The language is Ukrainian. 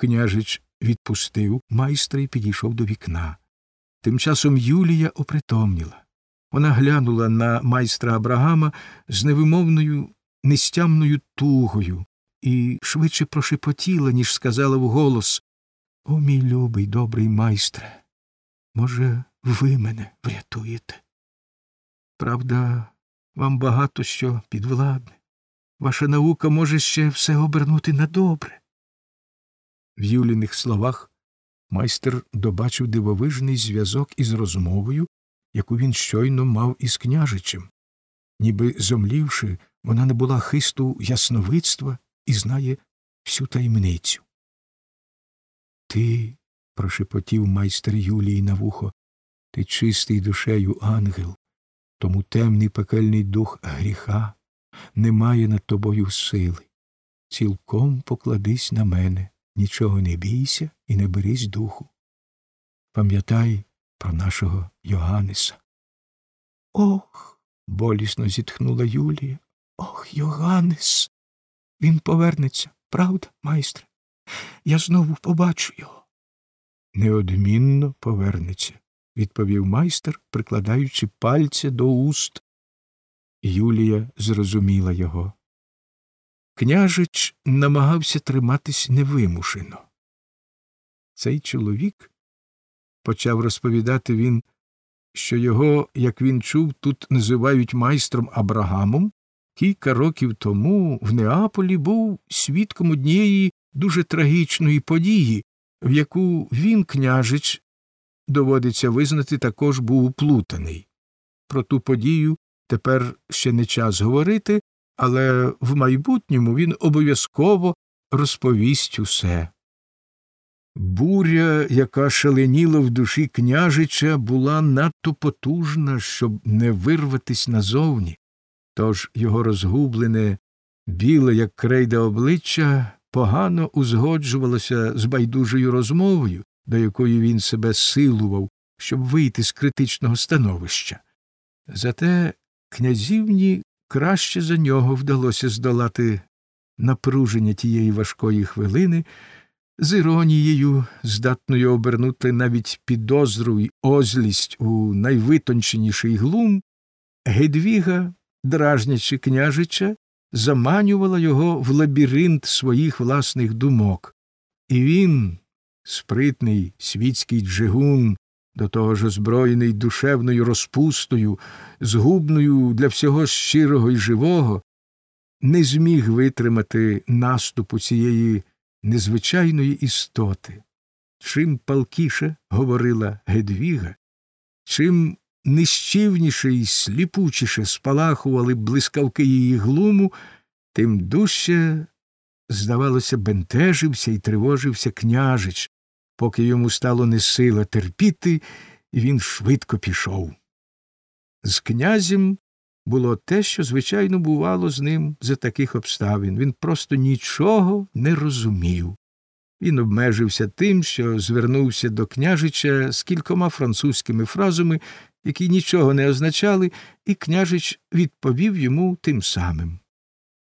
Княжич відпустив майстра і підійшов до вікна. Тим часом Юлія опритомніла. Вона глянула на майстра Абрагама з невимовною, нестямною тугою і швидше прошепотіла, ніж сказала вголос О, мій любий, добрий майстре, може, ви мене врятуєте? Правда, вам багато що підвладне. Ваша наука може ще все обернути на добре. В Юліних словах майстер добачив дивовижний зв'язок із розмовою, яку він щойно мав із княжичем. Ніби зомлівши, вона не була хисту ясновидства і знає всю таємницю. Ти, прошепотів майстер Юлії на вухо, ти чистий душею ангел, тому темний пекельний дух гріха не має над тобою сили. Цілком покладись на мене, нічого не бійся і не берись духу. Пам'ятай про нашого Йоганнеса. Ох. болісно зітхнула Юлія. Ох, Йоганнес. Він повернеться, правда, майстре? Я знову побачу його. Неодмінно повернеться, відповів майстер, прикладаючи пальця до уст. Юлія зрозуміла його. Княжич намагався триматись невимушено. Цей чоловік, почав розповідати він, що його, як він чув, тут називають майстром Абрагамом, кілька років тому в Неаполі був свідком однієї дуже трагічної події, в яку він, княжич, доводиться визнати, також був уплутаний. Про ту подію тепер ще не час говорити, але в майбутньому він обов'язково розповість усе. Буря, яка шаленіла в душі княжича, була надто потужна, щоб не вирватись назовні, тож його розгублене, біле, як крейда обличчя, погано узгоджувалося з байдужою розмовою, до якої він себе силував, щоб вийти з критичного становища. Зате князівні краще за нього вдалося здолати напруження тієї важкої хвилини, з іронією, здатною обернути навіть підозру й озлість у найвитонченіший глум, Гедвіга, дражнячи княжича, заманювала його в лабіринт своїх власних думок, і він, спритний світський джигун, до того ж озброєний душевною розпустою, згубною для всього щирого і живого, не зміг витримати наступу цієї незвичайної істоти. Чим палкіше говорила Гедвіга, чим нищівніше і сліпучіше спалахували блискавки її глуму, тим дужче, здавалося, бентежився і тривожився княжич, поки йому стало несила терпіти, він швидко пішов. З князем було те, що, звичайно, бувало з ним за таких обставин. Він просто нічого не розумів. Він обмежився тим, що звернувся до княжича з кількома французькими фразами, які нічого не означали, і княжич відповів йому тим самим.